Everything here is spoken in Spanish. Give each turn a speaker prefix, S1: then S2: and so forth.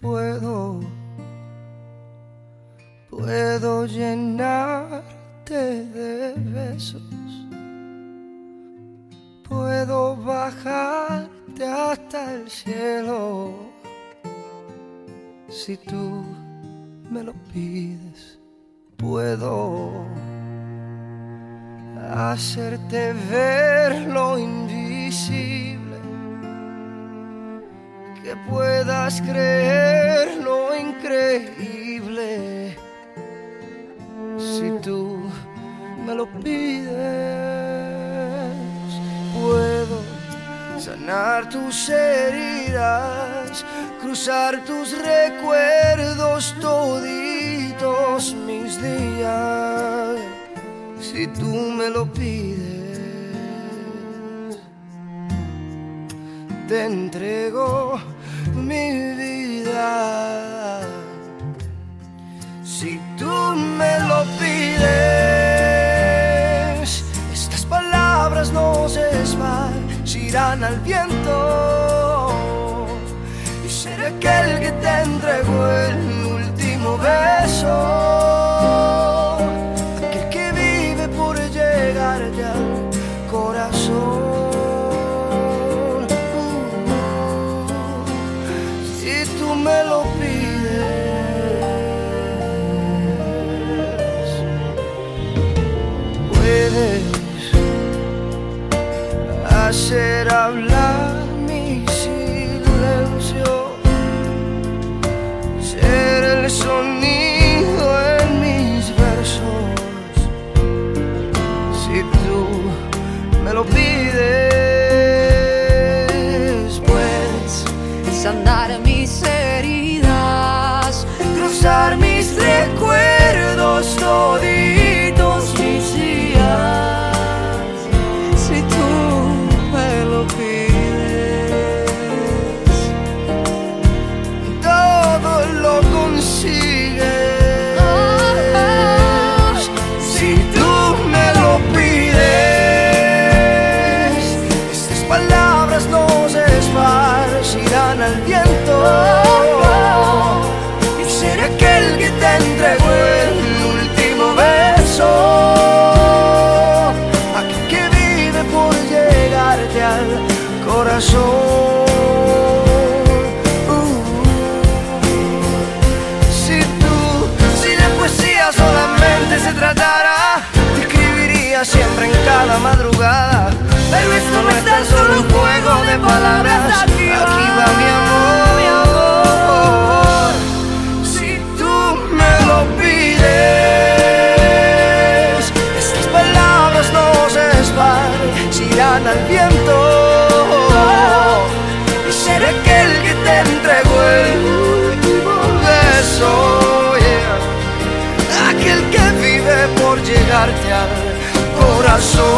S1: puedo, puedo llenarte de besos, puedo bajarte hasta el cielo, si tú me lo pides, puedo hacerte ver lo invisible que puedas creer lo increíble. Si tú me lo pides puedo sanar tus heridas cruzar tus recuerdos toditos mis días. Si tú me lo pides te entrego mi vida. Si tú me lo pides, estas palabras no se esparcirán al viento. Y seré aquel que te entregó el último beso. Me lo pides, puedes hacer hablar mi silencio, ser el sonido en mis versos. Si tú me lo pides, al viento. Y ser aquel que te entregó el último beso. Aquel que vive por llegarte al corazón.